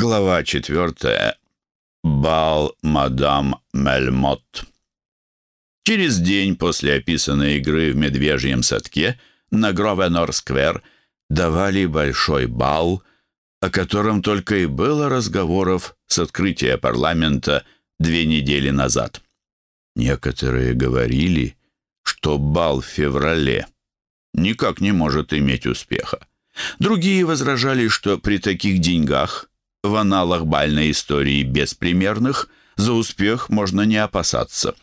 Глава четвертая. Бал мадам Мельмот. Через день после описанной игры в медвежьем садке на Гровенор-сквер давали большой бал, о котором только и было разговоров с открытия парламента две недели назад. Некоторые говорили, что бал в феврале никак не может иметь успеха. Другие возражали, что при таких деньгах в аналах бальной истории беспримерных, за успех можно не опасаться.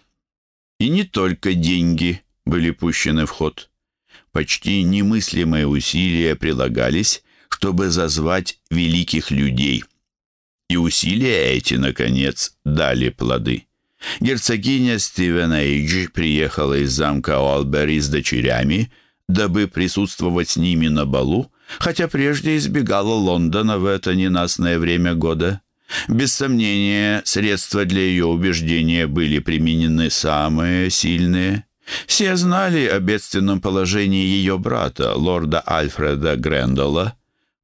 И не только деньги были пущены в ход. Почти немыслимые усилия прилагались, чтобы зазвать великих людей. И усилия эти, наконец, дали плоды. Герцогиня Стивен Эйдж приехала из замка Олбери с дочерями, дабы присутствовать с ними на балу, хотя прежде избегала Лондона в это ненастное время года. Без сомнения, средства для ее убеждения были применены самые сильные. Все знали о бедственном положении ее брата, лорда Альфреда Грендола.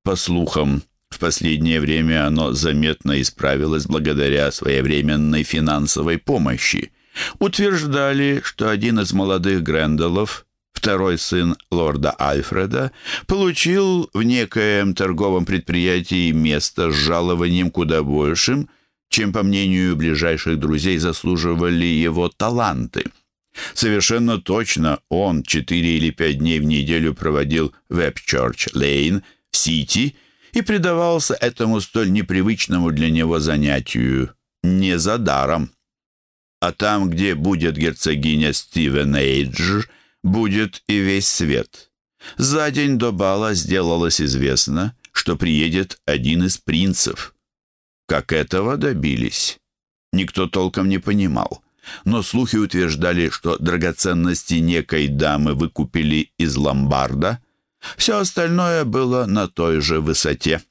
По слухам, в последнее время оно заметно исправилось благодаря своевременной финансовой помощи. Утверждали, что один из молодых Грендолов второй сын лорда Альфреда, получил в некоем торговом предприятии место с жалованием куда большим, чем, по мнению ближайших друзей, заслуживали его таланты. Совершенно точно он четыре или пять дней в неделю проводил в Эпчорч-Лейн в Сити и предавался этому столь непривычному для него занятию не за даром. А там, где будет герцогиня Стивен Эйдж, будет и весь свет. За день до бала сделалось известно, что приедет один из принцев. Как этого добились? Никто толком не понимал. Но слухи утверждали, что драгоценности некой дамы выкупили из ломбарда. Все остальное было на той же высоте.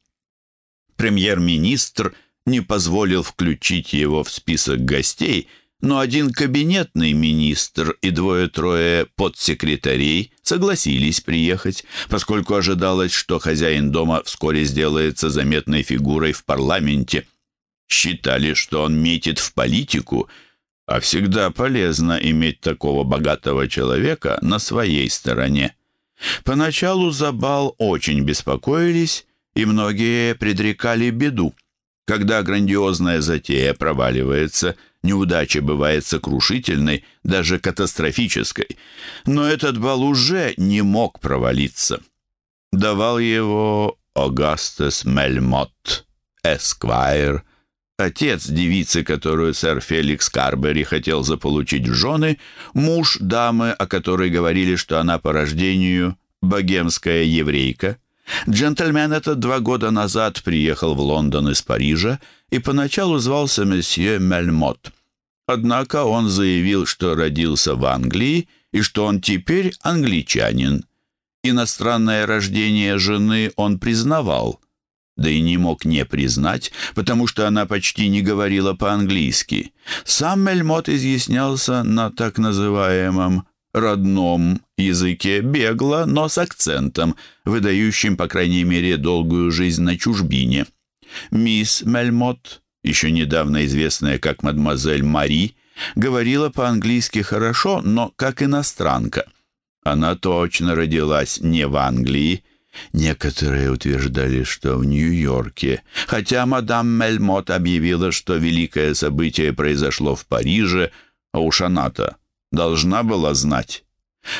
Премьер-министр не позволил включить его в список гостей – но один кабинетный министр и двое-трое подсекретарей согласились приехать, поскольку ожидалось, что хозяин дома вскоре сделается заметной фигурой в парламенте. Считали, что он метит в политику, а всегда полезно иметь такого богатого человека на своей стороне. Поначалу за бал очень беспокоились, и многие предрекали беду. Когда грандиозная затея проваливается – Неудача бывает сокрушительной, даже катастрофической. Но этот бал уже не мог провалиться. Давал его Огастес Мельмот, Эсквайр, отец девицы, которую сэр Феликс Карбери хотел заполучить в жены, муж дамы, о которой говорили, что она по рождению богемская еврейка. Джентльмен этот два года назад приехал в Лондон из Парижа и поначалу звался месье Мельмот. Однако он заявил, что родился в Англии и что он теперь англичанин. Иностранное рождение жены он признавал, да и не мог не признать, потому что она почти не говорила по-английски. Сам Мельмот изъяснялся на так называемом родном языке бегло, но с акцентом, выдающим, по крайней мере, долгую жизнь на чужбине. Мисс Мельмот, еще недавно известная как мадемуазель Мари, говорила по-английски хорошо, но как иностранка. Она точно родилась не в Англии. Некоторые утверждали, что в Нью-Йорке, хотя мадам Мельмот объявила, что великое событие произошло в Париже, а уж она-то должна была знать.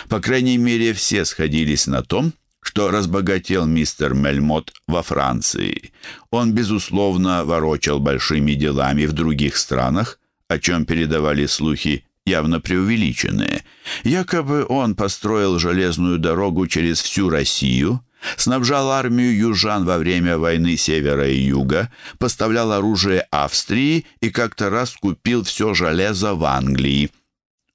По крайней мере, все сходились на том, что разбогател мистер Мельмот во Франции. Он, безусловно, ворочал большими делами в других странах, о чем передавали слухи явно преувеличенные. Якобы он построил железную дорогу через всю Россию, снабжал армию южан во время войны севера и юга, поставлял оружие Австрии и как-то раз купил все железо в Англии.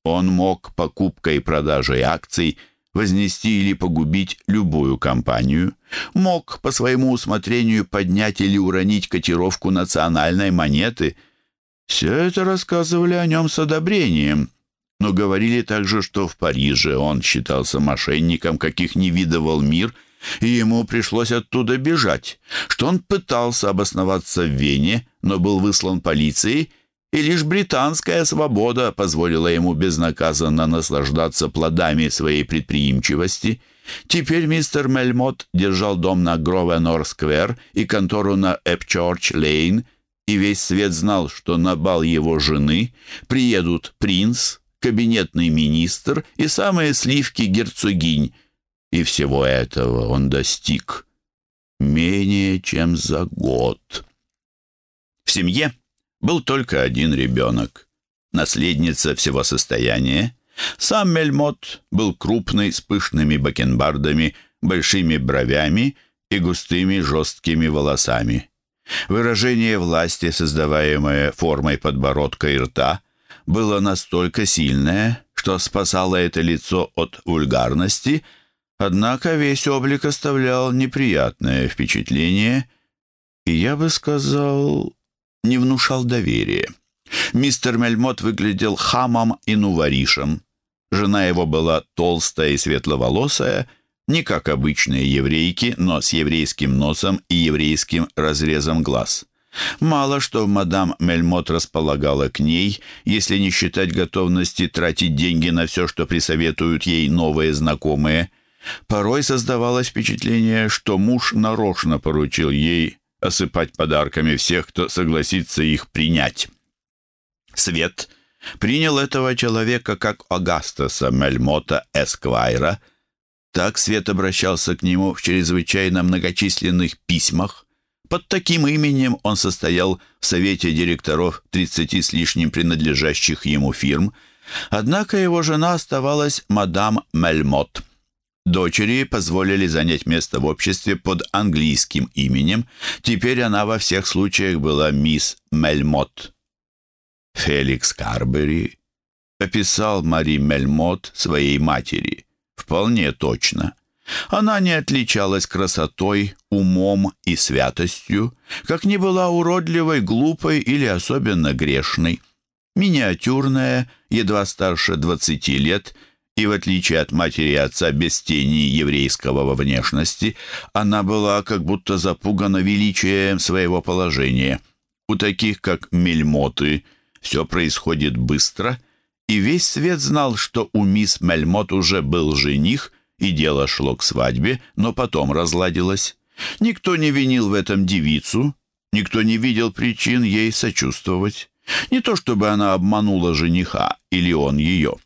Он мог покупкой и продажей акций вознести или погубить любую компанию, мог по своему усмотрению поднять или уронить котировку национальной монеты. Все это рассказывали о нем с одобрением, но говорили также, что в Париже он считался мошенником, каких не видывал мир, и ему пришлось оттуда бежать, что он пытался обосноваться в Вене, но был выслан полицией, и лишь британская свобода позволила ему безнаказанно наслаждаться плодами своей предприимчивости. Теперь мистер Мельмот держал дом на Гровенор-сквер и контору на Эпчорч-лейн, и весь свет знал, что на бал его жены приедут принц, кабинетный министр и самые сливки герцогинь. И всего этого он достиг менее чем за год. В семье был только один ребенок, наследница всего состояния. Сам Мельмот был крупный, с пышными бакенбардами, большими бровями и густыми жесткими волосами. Выражение власти, создаваемое формой подбородка и рта, было настолько сильное, что спасало это лицо от вульгарности, однако весь облик оставлял неприятное впечатление, и я бы сказал, не внушал доверия. Мистер Мельмот выглядел хамом и нуворишем. Жена его была толстая и светловолосая, не как обычные еврейки, но с еврейским носом и еврейским разрезом глаз. Мало что мадам Мельмот располагала к ней, если не считать готовности тратить деньги на все, что присоветуют ей новые знакомые. Порой создавалось впечатление, что муж нарочно поручил ей осыпать подарками всех, кто согласится их принять. Свет принял этого человека как Агастаса Мельмота Эсквайра. Так Свет обращался к нему в чрезвычайно многочисленных письмах. Под таким именем он состоял в совете директоров 30 с лишним принадлежащих ему фирм, однако его жена оставалась мадам Мельмот. Дочери позволили занять место в обществе под английским именем. Теперь она во всех случаях была мисс Мельмот. Феликс Карбери описал Мари Мельмот своей матери. Вполне точно. Она не отличалась красотой, умом и святостью, как не была уродливой, глупой или особенно грешной. Миниатюрная, едва старше двадцати лет – и в отличие от матери и отца без тени еврейского во внешности, она была как будто запугана величием своего положения. У таких, как Мельмоты, все происходит быстро, и весь свет знал, что у мисс Мельмот уже был жених, и дело шло к свадьбе, но потом разладилось. Никто не винил в этом девицу, никто не видел причин ей сочувствовать. Не то чтобы она обманула жениха или он ее.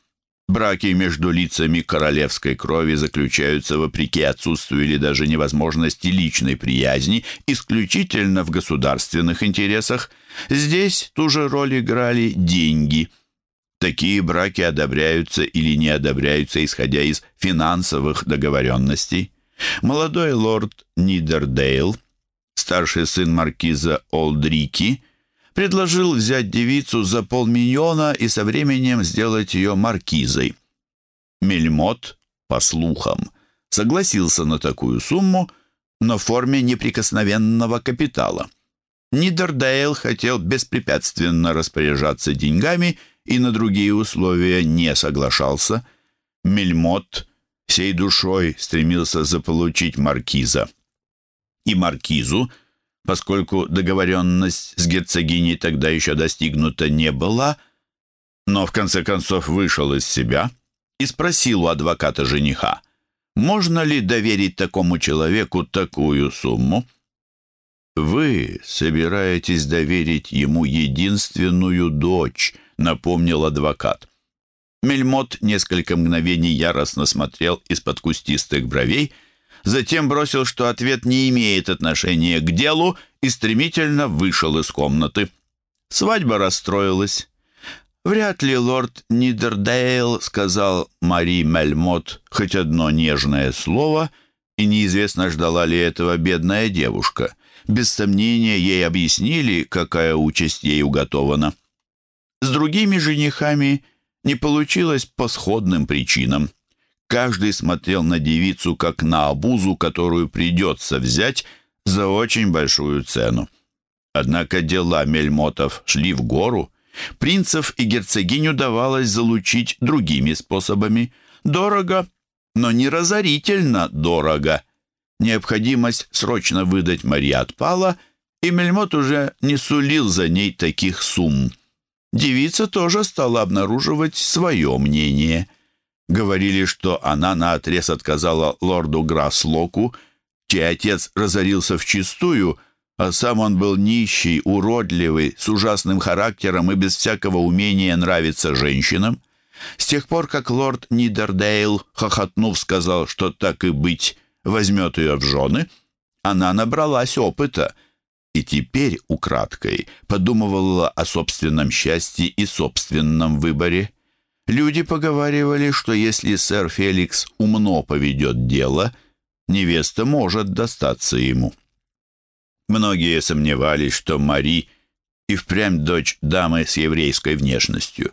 Браки между лицами королевской крови заключаются вопреки отсутствию или даже невозможности личной приязни исключительно в государственных интересах. Здесь ту же роль играли деньги. Такие браки одобряются или не одобряются, исходя из финансовых договоренностей. Молодой лорд Нидердейл, старший сын маркиза Олдрики – предложил взять девицу за полмиллиона и со временем сделать ее маркизой. Мельмот, по слухам, согласился на такую сумму, но в форме неприкосновенного капитала. Нидердейл хотел беспрепятственно распоряжаться деньгами и на другие условия не соглашался. Мельмот всей душой стремился заполучить маркиза. И маркизу – поскольку договоренность с герцогиней тогда еще достигнута не была, но в конце концов вышел из себя и спросил у адвоката жениха, можно ли доверить такому человеку такую сумму. «Вы собираетесь доверить ему единственную дочь», — напомнил адвокат. Мельмот несколько мгновений яростно смотрел из-под кустистых бровей — затем бросил, что ответ не имеет отношения к делу и стремительно вышел из комнаты. Свадьба расстроилась. «Вряд ли лорд Нидердейл сказал Мари Мельмот хоть одно нежное слово, и неизвестно, ждала ли этого бедная девушка. Без сомнения, ей объяснили, какая участь ей уготована. С другими женихами не получилось по сходным причинам. Каждый смотрел на девицу как на обузу, которую придется взять за очень большую цену. Однако дела Мельмотов шли в гору. Принцев и герцогиню давалось залучить другими способами. Дорого, но не разорительно дорого. Необходимость срочно выдать Мари отпала, и Мельмот уже не сулил за ней таких сумм. Девица тоже стала обнаруживать свое мнение. Говорили, что она наотрез отказала лорду Граслоку, чей отец разорился вчистую, а сам он был нищий, уродливый, с ужасным характером и без всякого умения нравиться женщинам. С тех пор, как лорд Нидердейл, хохотнув, сказал, что так и быть, возьмет ее в жены, она набралась опыта и теперь украдкой подумывала о собственном счастье и собственном выборе. Люди поговаривали, что если сэр Феликс умно поведет дело, невеста может достаться ему. Многие сомневались, что Мари и впрямь дочь дамы с еврейской внешностью.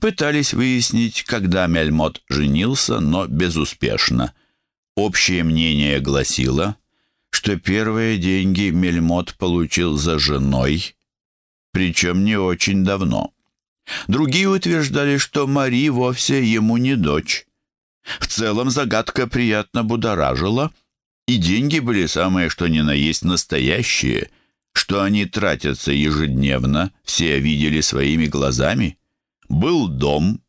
Пытались выяснить, когда Мельмот женился, но безуспешно. Общее мнение гласило, что первые деньги Мельмот получил за женой, причем не очень давно. Другие утверждали, что Мари вовсе ему не дочь. В целом загадка приятно будоражила, и деньги были самые что ни на есть настоящие, что они тратятся ежедневно, все видели своими глазами. Был дом,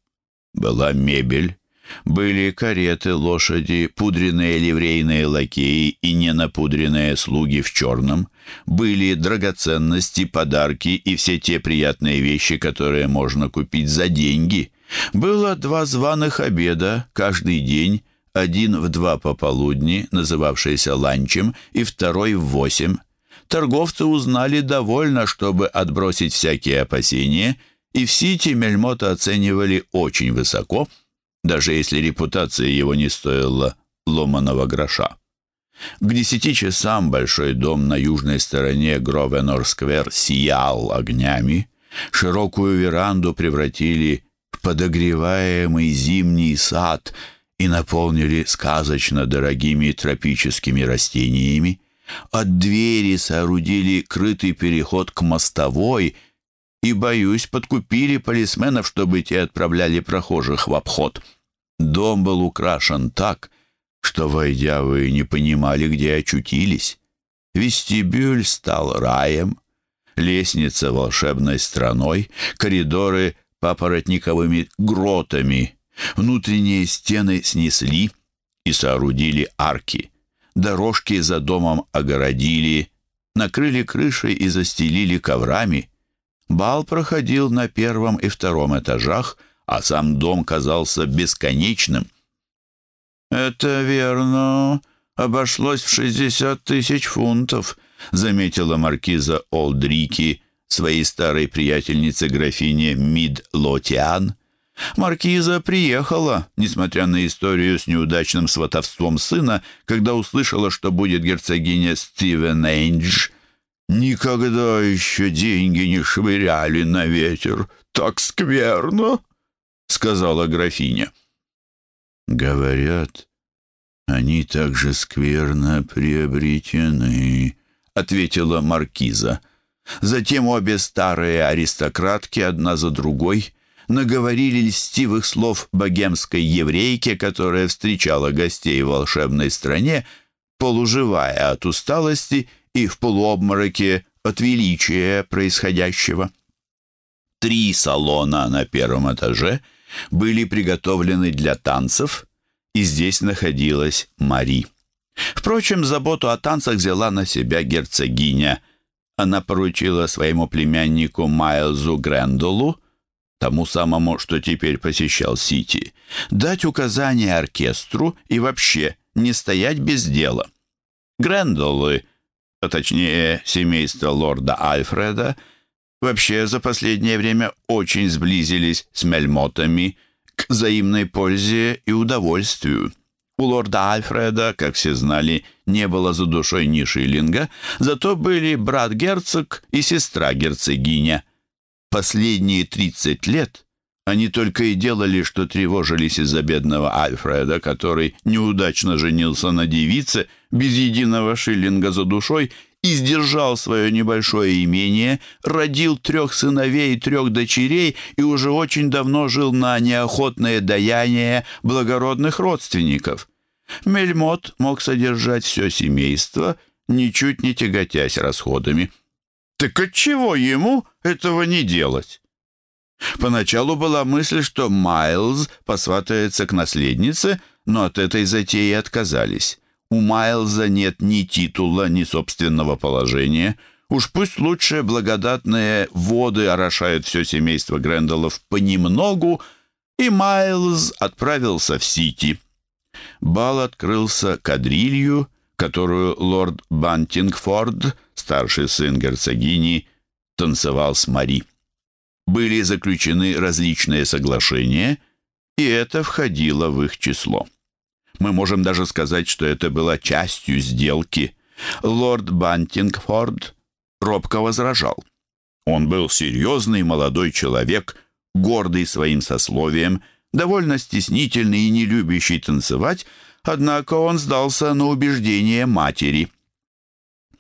была мебель, были кареты, лошади, пудренные ливрейные лакеи и ненапудренные слуги в черном. Были драгоценности, подарки и все те приятные вещи, которые можно купить за деньги. Было два званых обеда каждый день, один в два пополудни, называвшийся ланчем, и второй в восемь. Торговцы узнали довольно, чтобы отбросить всякие опасения, и в Сити Мельмота оценивали очень высоко – даже если репутация его не стоила ломаного гроша. К десяти часам большой дом на южной стороне Гровенор-сквер сиял огнями. Широкую веранду превратили в подогреваемый зимний сад и наполнили сказочно дорогими тропическими растениями. От двери соорудили крытый переход к мостовой и, боюсь, подкупили полисменов, чтобы те отправляли прохожих в обход — Дом был украшен так, что, войдя, вы не понимали, где очутились. Вестибюль стал раем, лестница волшебной страной, коридоры папоротниковыми гротами, внутренние стены снесли и соорудили арки, дорожки за домом огородили, накрыли крышей и застелили коврами. Бал проходил на первом и втором этажах, а сам дом казался бесконечным. «Это верно. Обошлось в шестьдесят тысяч фунтов», — заметила маркиза Олдрики своей старой приятельнице графине Мид Лотиан. Маркиза приехала, несмотря на историю с неудачным сватовством сына, когда услышала, что будет герцогиня Стивен Эйндж. «Никогда еще деньги не швыряли на ветер. Так скверно!» — сказала графиня. «Говорят, они также скверно приобретены», — ответила маркиза. Затем обе старые аристократки, одна за другой, наговорили льстивых слов богемской еврейке, которая встречала гостей в волшебной стране, полуживая от усталости и в полуобмороке от величия происходящего. Три салона на первом этаже — были приготовлены для танцев, и здесь находилась Мари. Впрочем, заботу о танцах взяла на себя герцогиня. Она поручила своему племяннику Майлзу Грендолу, тому самому, что теперь посещал Сити, дать указания оркестру и вообще не стоять без дела. Грендолы, а точнее семейство лорда Альфреда, вообще за последнее время очень сблизились с мельмотами к взаимной пользе и удовольствию. У лорда Альфреда, как все знали, не было за душой ни шиллинга, зато были брат-герцог и сестра-герцогиня. Последние тридцать лет они только и делали, что тревожились из-за бедного Альфреда, который неудачно женился на девице без единого шиллинга за душой и сдержал свое небольшое имение, родил трех сыновей и трех дочерей и уже очень давно жил на неохотное даяние благородных родственников. Мельмот мог содержать все семейство, ничуть не тяготясь расходами. Так отчего ему этого не делать? Поначалу была мысль, что Майлз посватается к наследнице, но от этой затеи отказались. У Майлза нет ни титула, ни собственного положения. Уж пусть лучше благодатные воды орошают все семейство Грендалов понемногу, и Майлз отправился в Сити. Бал открылся кадрилью, которую лорд Бантингфорд, старший сын герцогини, танцевал с Мари. Были заключены различные соглашения, и это входило в их число. Мы можем даже сказать, что это было частью сделки. Лорд Бантингфорд робко возражал. Он был серьезный молодой человек, гордый своим сословием, довольно стеснительный и не любящий танцевать, однако он сдался на убеждение матери.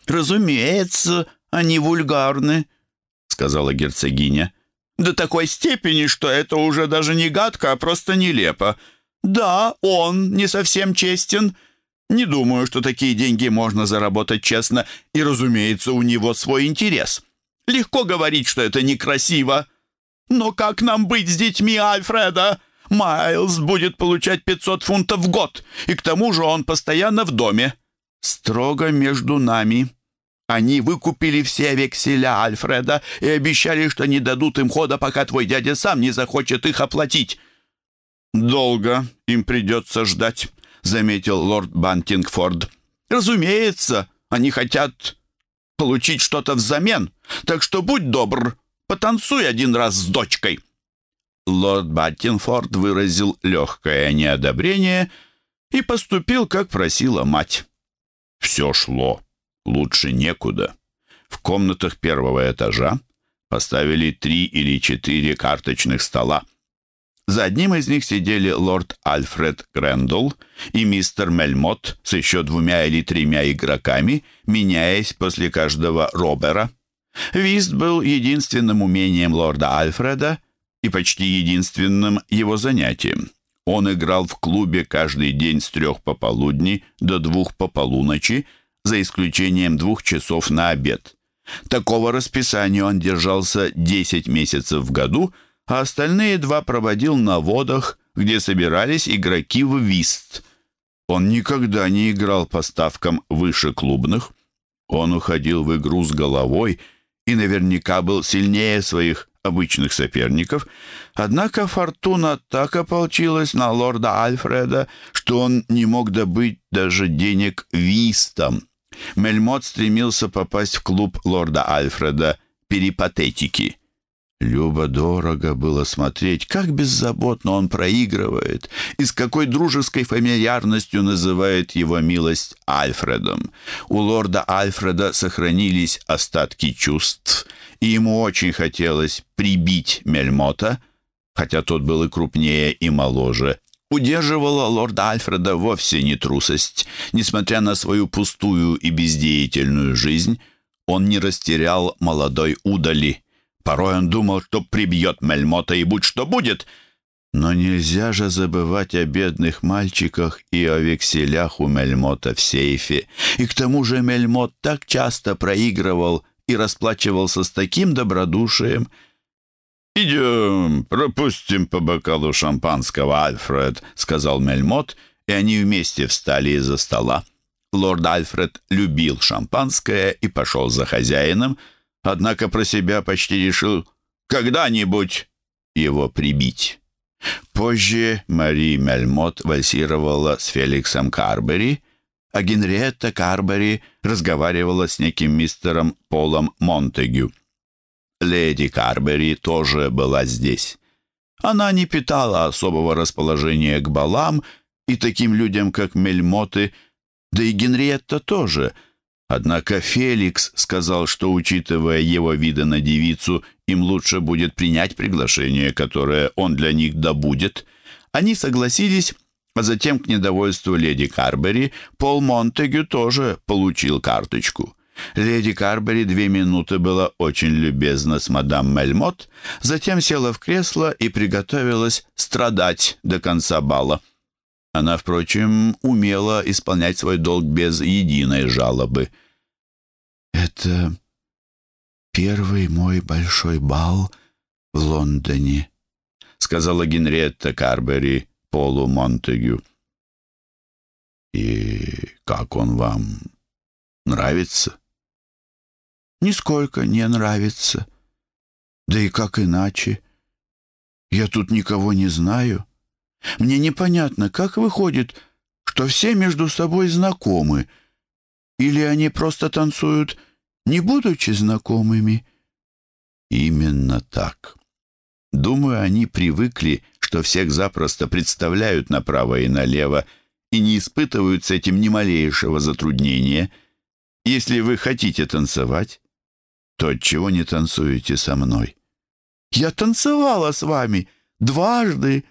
«Разумеется, они вульгарны», — сказала герцогиня. «До такой степени, что это уже даже не гадко, а просто нелепо. Да, он не совсем честен. Не думаю, что такие деньги можно заработать честно, и, разумеется, у него свой интерес. Легко говорить, что это некрасиво. Но как нам быть с детьми Альфреда? Майлз будет получать 500 фунтов в год, и к тому же он постоянно в доме. Строго между нами. Они выкупили все векселя Альфреда и обещали, что не дадут им хода, пока твой дядя сам не захочет их оплатить. «Долго им придется ждать», — заметил лорд Бантингфорд. «Разумеется, они хотят получить что-то взамен, так что будь добр, потанцуй один раз с дочкой». Лорд Баттинфорд выразил легкое неодобрение и поступил, как просила мать. Все шло. Лучше некуда. В комнатах первого этажа поставили три или четыре карточных стола. За одним из них сидели лорд Альфред Грэндалл и мистер Мельмот с еще двумя или тремя игроками, меняясь после каждого робера. Вист был единственным умением лорда Альфреда и почти единственным его занятием. Он играл в клубе каждый день с трех пополудни до двух по полуночи, за исключением двух часов на обед. Такого расписания он держался 10 месяцев в году – а остальные два проводил на водах, где собирались игроки в вист. Он никогда не играл по ставкам выше клубных. Он уходил в игру с головой и наверняка был сильнее своих обычных соперников, однако фортуна так ополчилась на лорда Альфреда, что он не мог добыть даже денег вистом. Мельмот стремился попасть в клуб лорда Альфреда «Перипатетики». Любо-дорого было смотреть, как беззаботно он проигрывает и с какой дружеской фамильярностью называет его милость Альфредом. У лорда Альфреда сохранились остатки чувств, и ему очень хотелось прибить Мельмота, хотя тот был и крупнее, и моложе. Удерживала лорда Альфреда вовсе не трусость. Несмотря на свою пустую и бездеятельную жизнь, он не растерял молодой удали — Порой он думал, что прибьет Мельмота и будь что будет. Но нельзя же забывать о бедных мальчиках и о векселях у Мельмота в сейфе. И к тому же Мельмот так часто проигрывал и расплачивался с таким добродушием. «Идем, пропустим по бокалу шампанского, Альфред», — сказал Мельмот, и они вместе встали из-за стола. Лорд Альфред любил шампанское и пошел за хозяином, — однако про себя почти решил когда-нибудь его прибить. Позже Мари Мельмот вальсировала с Феликсом Карбери, а Генриетта Карбери разговаривала с неким мистером Полом Монтегю. Леди Карбери тоже была здесь. Она не питала особого расположения к балам и таким людям, как Мельмоты, да и Генриетта тоже — Однако Феликс сказал, что, учитывая его виды на девицу, им лучше будет принять приглашение, которое он для них добудет. Они согласились, а затем, к недовольству леди Карбери, Пол Монтегю тоже получил карточку. Леди Карбери две минуты была очень любезна с мадам Мельмот, затем села в кресло и приготовилась страдать до конца бала. Она, впрочем, умела исполнять свой долг без единой жалобы. «Это первый мой большой бал в Лондоне», — сказала Генриетта Карбери Полу Монтегю. «И как он вам нравится?» «Нисколько не нравится. Да и как иначе? Я тут никого не знаю. Мне непонятно, как выходит, что все между собой знакомы. Или они просто танцуют, не будучи знакомыми?» «Именно так. Думаю, они привыкли, что всех запросто представляют направо и налево и не испытывают с этим ни малейшего затруднения. Если вы хотите танцевать, то отчего не танцуете со мной?» «Я танцевала с вами дважды»,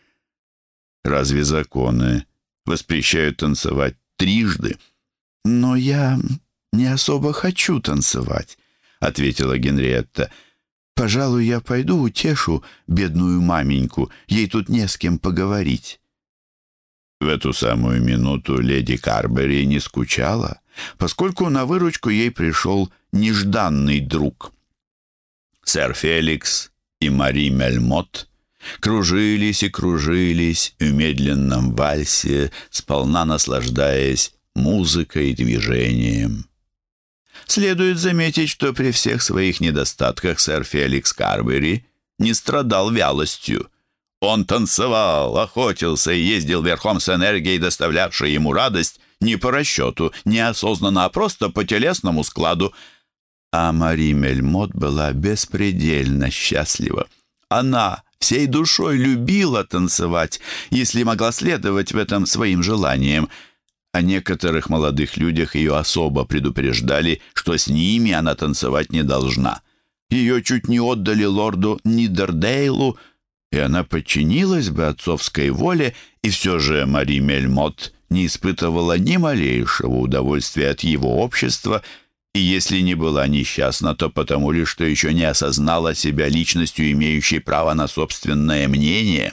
Разве законы воспрещают танцевать трижды? Но я не особо хочу танцевать, ответила Генриетта. Пожалуй, я пойду утешу бедную маменьку. Ей тут не с кем поговорить. В эту самую минуту леди Карбери не скучала, поскольку на выручку ей пришел нежданный друг. Сэр Феликс и Мари Мельмот кружились и кружились в медленном вальсе, сполна наслаждаясь музыкой и движением. Следует заметить, что при всех своих недостатках сэр Феликс Карбери не страдал вялостью. Он танцевал, охотился и ездил верхом с энергией, доставлявшей ему радость не по расчету, неосознанно, а просто по телесному складу. А Мари Мельмот была беспредельно счастлива. Она всей душой любила танцевать, если могла следовать в этом своим желаниям. О некоторых молодых людях ее особо предупреждали, что с ними она танцевать не должна. Ее чуть не отдали лорду Нидердейлу, и она подчинилась бы отцовской воле, и все же Мари Мельмот не испытывала ни малейшего удовольствия от его общества — и если не была несчастна, то потому лишь, что еще не осознала себя личностью, имеющей право на собственное мнение.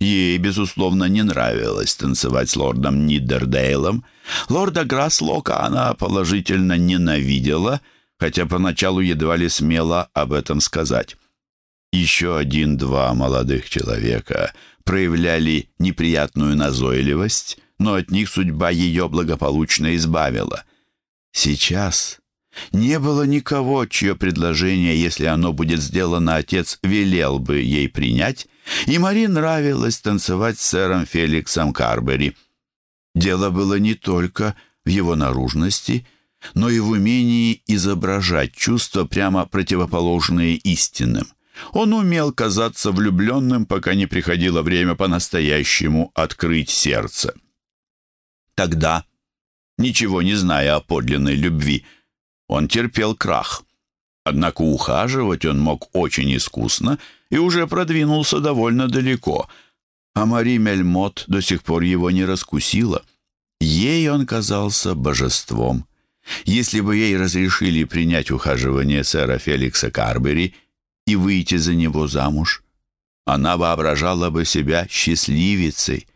Ей, безусловно, не нравилось танцевать с лордом Нидердейлом. Лорда Граслока она положительно ненавидела, хотя поначалу едва ли смела об этом сказать. Еще один-два молодых человека проявляли неприятную назойливость, но от них судьба ее благополучно избавила. Сейчас не было никого, чье предложение, если оно будет сделано, отец велел бы ей принять, и Мари нравилось танцевать с сэром Феликсом Карбери. Дело было не только в его наружности, но и в умении изображать чувства, прямо противоположные истинным. Он умел казаться влюбленным, пока не приходило время по-настоящему открыть сердце. Тогда, ничего не зная о подлинной любви, он терпел крах. Однако ухаживать он мог очень искусно и уже продвинулся довольно далеко, а Мари Мельмот до сих пор его не раскусила. Ей он казался божеством. Если бы ей разрешили принять ухаживание сэра Феликса Карбери и выйти за него замуж, она воображала бы себя счастливицей.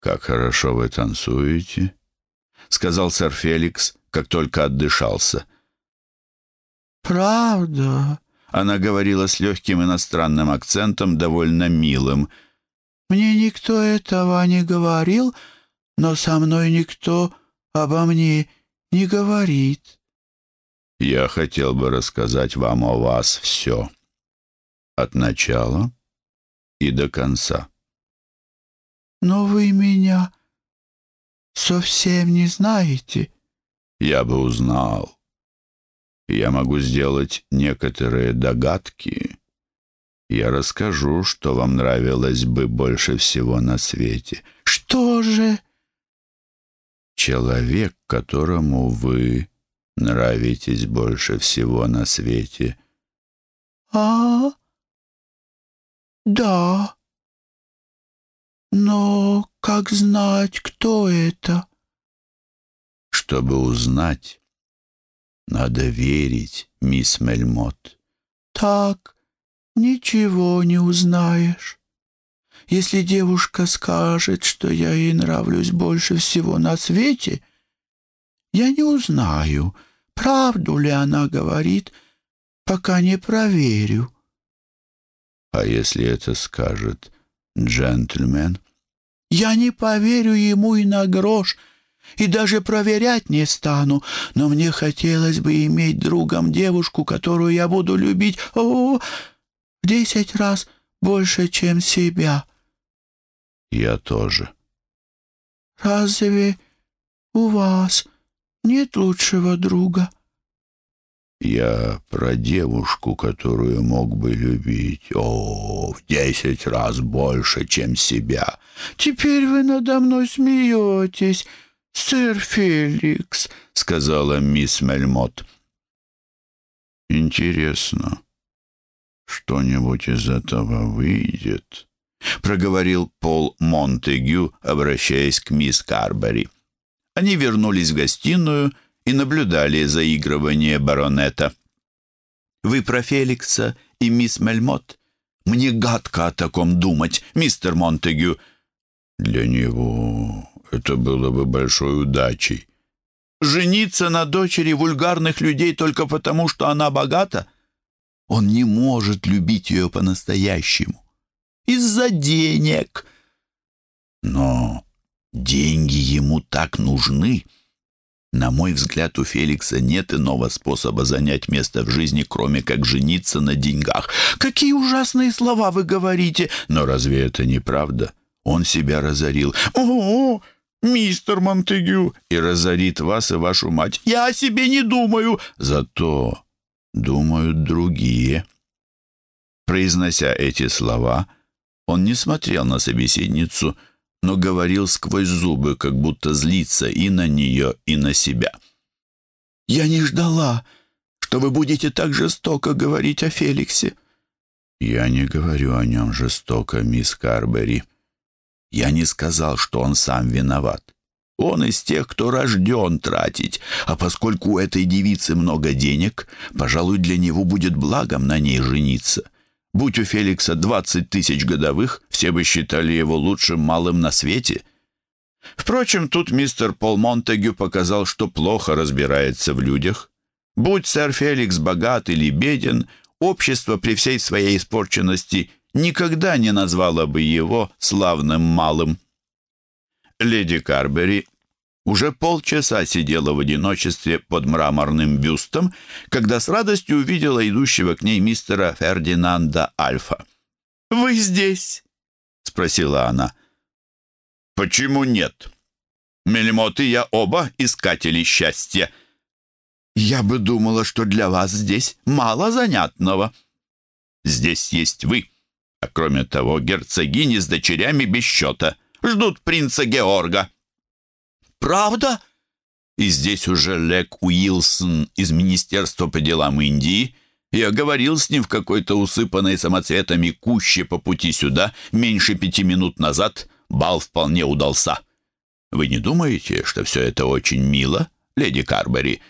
«Как хорошо вы танцуете», — сказал сэр Феликс, как только отдышался. «Правда?» — она говорила с легким иностранным акцентом, довольно милым. «Мне никто этого не говорил, но со мной никто обо мне не говорит». «Я хотел бы рассказать вам о вас все. От начала и до конца». «Но вы меня совсем не знаете?» Я бы узнал. Я могу сделать некоторые догадки. Я расскажу, что вам нравилось бы больше всего на свете. Что же? Человек, которому вы нравитесь больше всего на свете. А? Да. Но как знать, кто это? Чтобы узнать, надо верить, мисс Мельмот. Так, ничего не узнаешь. если девушка скажет, что я ей нравлюсь больше всего на свете, я не узнаю, правду ли она говорит, пока не проверю». «А если это скажет джентльмен?» «Я не поверю ему и на грош» и даже проверять не стану, но мне хотелось бы иметь другом девушку, которую я буду любить о, в десять раз больше, чем себя. Я тоже. Разве у вас нет лучшего друга? Я про девушку, которую мог бы любить, о, в десять раз больше, чем себя. Теперь вы надо мной смеетесь, сэр Феликс, — сказала мисс Мельмот. Интересно, что-нибудь из этого выйдет? — проговорил Пол Монтегю, обращаясь к мисс Карбери. Они вернулись в гостиную и наблюдали заигрывание баронета. «Вы про Феликса и мисс Мельмот? Мне гадко о таком думать, мистер Монтегю». «Для него это было бы большой удачей». «Жениться на дочери вульгарных людей только потому, что она богата? Он не может любить ее по-настоящему из-за денег. Но деньги ему так нужны. На мой взгляд, у Феликса нет иного способа занять место в жизни, кроме как жениться на деньгах. Какие ужасные слова вы говорите! Но разве это не правда? Он себя разорил. О, мистер Монтегю! И разорит вас и вашу мать. Я о себе не думаю. Зато думают другие. Произнося эти слова, он не смотрел на собеседницу, но говорил сквозь зубы, как будто злится и на нее, и на себя. «Я не ждала, что вы будете так жестоко говорить о Феликсе». «Я не говорю о нем жестоко, мисс Карбери. Я не сказал, что он сам виноват. Он из тех, кто рожден тратить, а поскольку у этой девицы много денег, пожалуй, для него будет благом на ней жениться». Будь у Феликса двадцать тысяч годовых, все бы считали его лучшим малым на свете. Впрочем, тут мистер Пол Монтегю показал, что плохо разбирается в людях. Будь сэр Феликс богат или беден, общество при всей своей испорченности никогда не назвало бы его славным малым. Леди Карбери уже полчаса сидела в одиночестве под мраморным бюстом, когда с радостью увидела идущего к ней мистера Фердинанда Альфа. «Вы здесь?» — спросила она. «Почему нет? Мельмот и я оба искатели счастья. Я бы думала, что для вас здесь мало занятного. Здесь есть вы, а кроме того герцогини с дочерями без счета ждут принца Георга». Правда?» И здесь уже Лек Уилсон из Министерства по делам Индии. Я говорил с ним в какой-то усыпанной самоцветами куще по пути сюда меньше пяти минут назад. Бал вполне удался. Вы не думаете, что все это очень мило, леди Карбери?»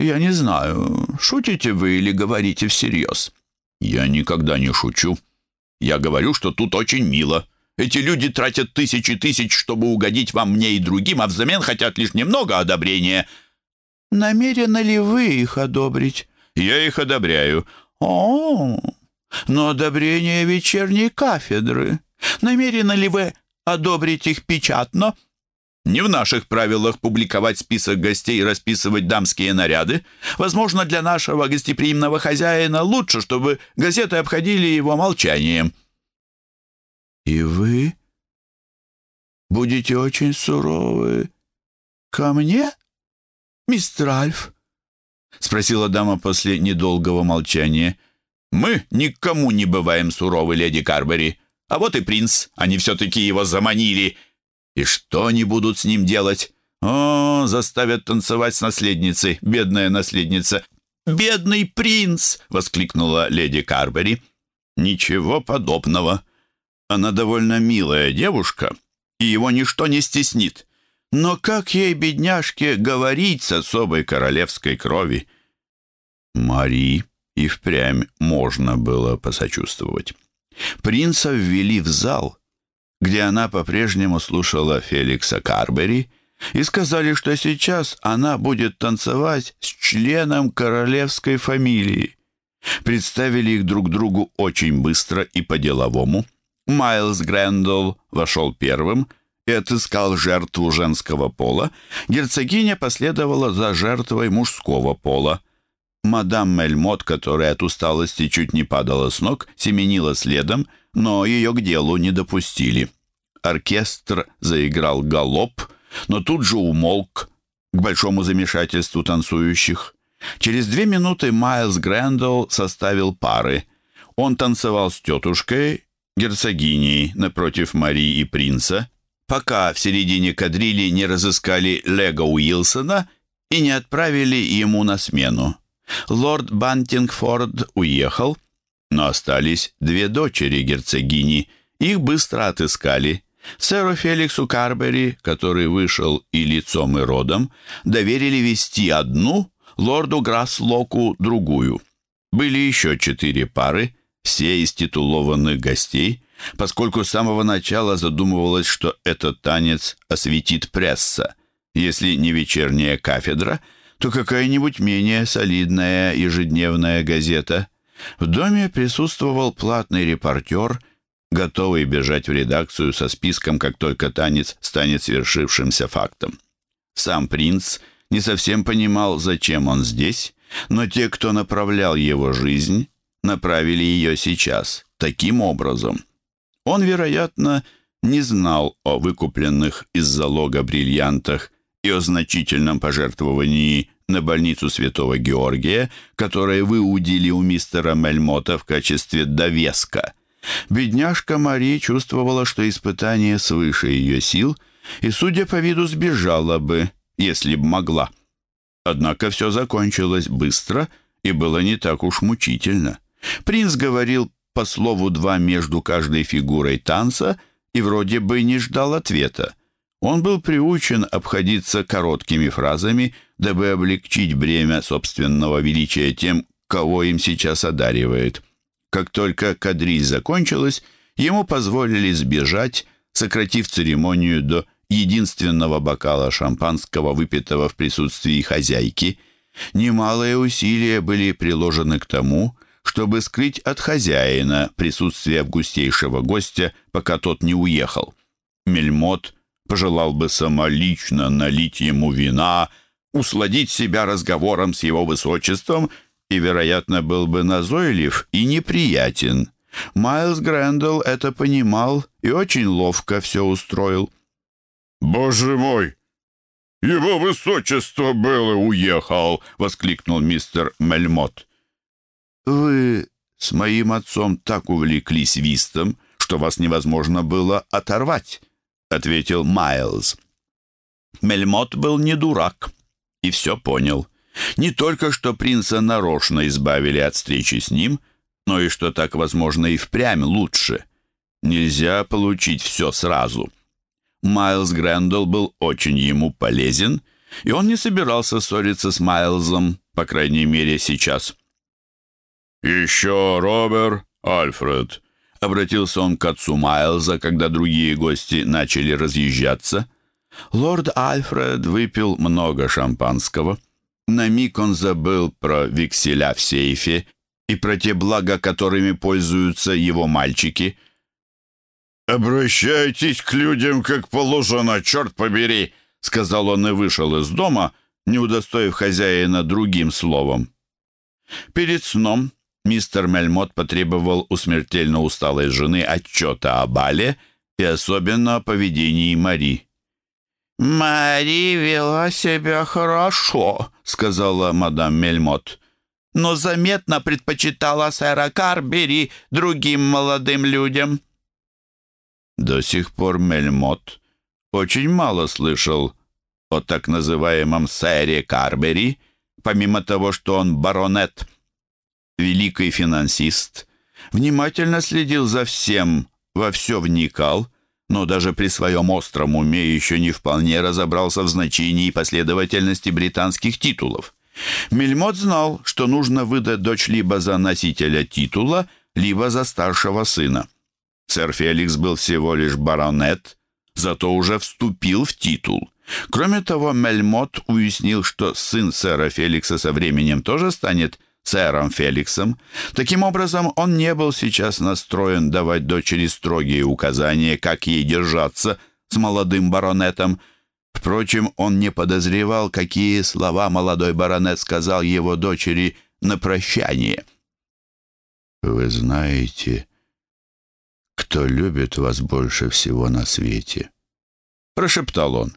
«Я не знаю, шутите вы или говорите всерьез?» «Я никогда не шучу. Я говорю, что тут очень мило. Эти люди тратят тысячи тысяч, чтобы угодить вам, мне и другим, а взамен хотят лишь немного одобрения». «Намерены ли вы их одобрить?» «Я их одобряю». «О, но одобрение вечерней кафедры. Намерены ли вы одобрить их печатно?» Не в наших правилах публиковать список гостей и расписывать дамские наряды. Возможно, для нашего гостеприимного хозяина лучше, чтобы газеты обходили его молчанием». «И вы будете очень суровы ко мне, мистер Альф?» — спросила дама после недолгого молчания. «Мы никому не бываем суровы, леди Карбери. А вот и принц. Они все-таки его заманили. И что они будут с ним делать? О, заставят танцевать с наследницей, бедная наследница». «Бедный принц!» — воскликнула леди Карбери. «Ничего подобного. Она довольно милая девушка, и его ничто не стеснит. Но как ей, бедняжке, говорить с особой королевской крови? Мари и впрямь можно было посочувствовать. Принца ввели в зал, где она по-прежнему слушала Феликса Карбери, и сказали, что сейчас она будет танцевать с членом королевской фамилии. Представили их друг другу очень быстро и по-деловому. Майлз Грэндалл вошел первым и отыскал жертву женского пола. Герцогиня последовала за жертвой мужского пола. Мадам Мельмот, которая от усталости чуть не падала с ног, семенила следом, но ее к делу не допустили. Оркестр заиграл галоп, но тут же умолк к большому замешательству танцующих. Через две минуты Майлз Грэндалл составил пары. Он танцевал с тетушкой, герцогиней, напротив Марии и принца, пока в середине кадрили не разыскали Лего Уилсона и не отправили ему на смену. Лорд Бантингфорд уехал, но остались две дочери герцогини. Их быстро отыскали. Сэру Феликсу Карбери, который вышел и лицом, и родом, доверили вести одну, лорду Грасслоку другую. Были еще четыре пары, все из титулованных гостей, поскольку с самого начала задумывалось, что этот танец осветит пресса. Если не вечерняя кафедра, то какая-нибудь менее солидная ежедневная газета. В доме присутствовал платный репортер – готовый бежать в редакцию со списком, как только танец станет свершившимся фактом. Сам принц не совсем понимал, зачем он здесь, но те, кто направлял его жизнь, направили ее сейчас, таким образом. Он, вероятно, не знал о выкупленных из залога бриллиантах и о значительном пожертвовании на больницу Святого Георгия, которое выудили у мистера Мельмота в качестве довеска – Бедняжка Мари чувствовала, что испытание свыше ее сил, и, судя по виду, сбежала бы, если б могла. Однако все закончилось быстро и было не так уж мучительно. Принц говорил по слову два между каждой фигурой танца и вроде бы не ждал ответа. Он был приучен обходиться короткими фразами, дабы облегчить бремя собственного величия тем, кого им сейчас одаривает. Как только кадриль закончилась, ему позволили сбежать, сократив церемонию до единственного бокала шампанского, выпитого в присутствии хозяйки. Немалые усилия были приложены к тому, чтобы скрыть от хозяина присутствие августейшего гостя, пока тот не уехал. Мельмот пожелал бы самолично налить ему вина, усладить себя разговором с его высочеством — и, вероятно, был бы назойлив и неприятен. Майлз Грэндалл это понимал и очень ловко все устроил. «Боже мой! Его высочество было уехал!» — воскликнул мистер Мельмот. «Вы с моим отцом так увлеклись вистом, что вас невозможно было оторвать», — ответил Майлз. Мельмот был не дурак и все понял. Не только что принца нарочно избавили от встречи с ним, но и что так, возможно, и впрямь лучше. Нельзя получить все сразу. Майлз Грэндалл был очень ему полезен, и он не собирался ссориться с Майлзом, по крайней мере, сейчас. «Еще Робер, Альфред», — обратился он к отцу Майлза, когда другие гости начали разъезжаться. Лорд Альфред выпил много шампанского — на миг он забыл про векселя в сейфе и про те блага, которыми пользуются его мальчики. «Обращайтесь к людям, как положено, черт побери!» — сказал он и вышел из дома, не удостоив хозяина другим словом. Перед сном мистер Мельмот потребовал у смертельно усталой жены отчета о бале и особенно о поведении Мари. «Мари вела себя хорошо», — сказала мадам Мельмот, «но заметно предпочитала сэра Карбери другим молодым людям». До сих пор Мельмот очень мало слышал о так называемом сэре Карбери, помимо того, что он баронет. Великий финансист внимательно следил за всем, во все вникал — но даже при своем остром уме еще не вполне разобрался в значении и последовательности британских титулов. Мельмот знал, что нужно выдать дочь либо за носителя титула, либо за старшего сына. Сэр Феликс был всего лишь баронет, зато уже вступил в титул. Кроме того, Мельмот уяснил, что сын сэра Феликса со временем тоже станет сэром Феликсом. Таким образом, он не был сейчас настроен давать дочери строгие указания, как ей держаться с молодым баронетом. Впрочем, он не подозревал, какие слова молодой баронет сказал его дочери на прощание. «Вы знаете, кто любит вас больше всего на свете?» — прошептал он.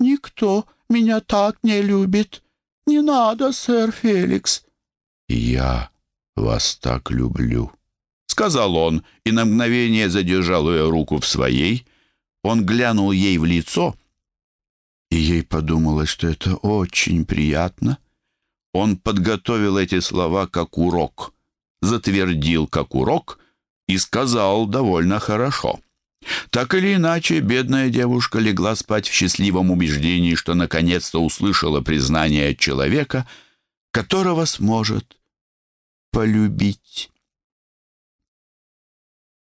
«Никто меня так не любит. Не надо, сэр Феликс». «Я вас так люблю», — сказал он, и на мгновение задержал ее руку в своей. Он глянул ей в лицо, и ей подумалось, что это очень приятно. Он подготовил эти слова как урок, затвердил как урок и сказал довольно хорошо. Так или иначе, бедная девушка легла спать в счастливом убеждении, что наконец-то услышала признание от человека, которого сможет полюбить.